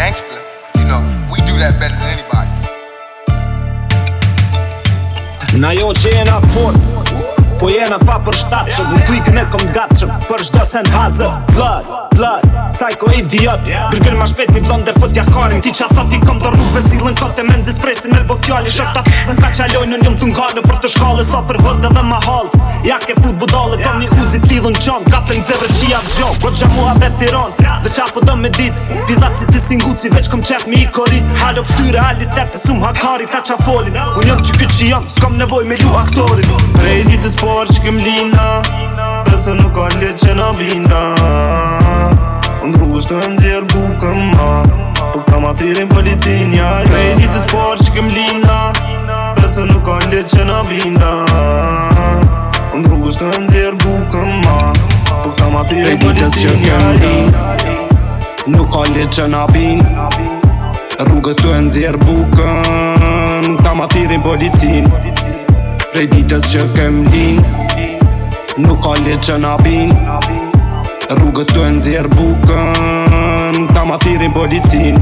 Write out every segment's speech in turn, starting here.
gangster, you know, we do that better than anybody. Now jo, če je na fort. Po jena pa për shtatë që Bukli në kom të gatë Për shdo se në hazë Blood, blood, psycho idiot Gërgër ma shpet një blonde fët ja karim Ti që a i kom të rrugve si lën kote Men dhe spresi me bo fjalli Shok të përën ka qaloj në njëm të Për të shkallë sa për hëtë dhe ma hall Ja ke fut budale, kom një uzit lidhën qon Ka për një zërë që ja vë gjon Gërgja po mua dhe të Dhe qa po dhe me dit Pizat si të singuci veç kom qep mi i kori Halo pështyre, halit tepe, sum hakari Ta qa folin, unë jëm që këtë që jëm S'kom nevoj me lu aktorin Pre farë që këm lina Pese nuk ka lje që në vina Në të ndjerë buke ma Po kam afirin politin ja Kredit të spor që këm lina Pese nuk ka lje që në vina Në të ndjerë buke ma Po kam afirin politin ja Nuk ka lje që në vina Rrugës të ndjerë buke kam afirin politin ja Prej ditës që kem din Nuk ka le që nabin Rrugës të nëzirë bukën Ta ma thirin policin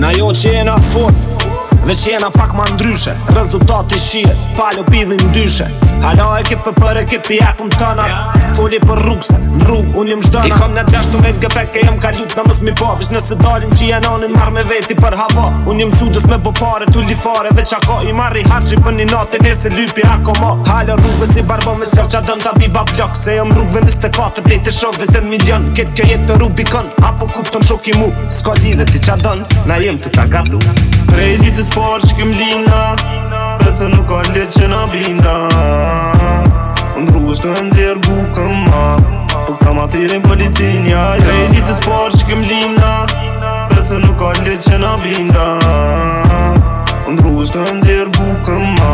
Na jo që jena fort Dhe që jena pak ma ndryshe Rezultati shiet Palo pidhin dyshe Halo ekipë për e ekipë të tënat Fulli për rrugë se në rrugë, unë jëmë shdëna I kom në gjashtu me të gëpek e jëmë ka lukë Në mësë mi po, vishë nëse dalin që janë anën marrë me veti për hava Unë jëmë sudës me bo pare, tu li ka i marrë i haqë i për një natë e nese lupi ako ma Halo rrugëve si barbo me sëfë qa adën ta biba plak Se jëmë rrugëve në stekatë, të të shovë vetë milion Ketë kjo jetë në rubikon, apo kupton shoki mu që na binda Në të në tjerë ma Po këta ma thirin për ditinja Pe i që këm linda Pesë nuk ka le që na binda Në të në tjerë ma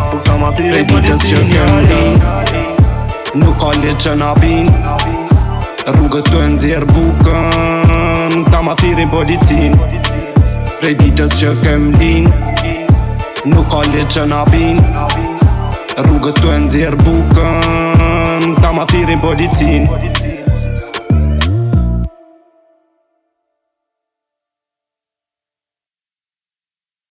Po këta ma thirin për ditinja ditës që këm linda Nuk ka le që na binda Rrugës të në zjerë bukën Ta ma thirin policin Prej ditës që kem din Nuk ka lit që na Rrugës të e nëzirë bukën Ta ma thirin policin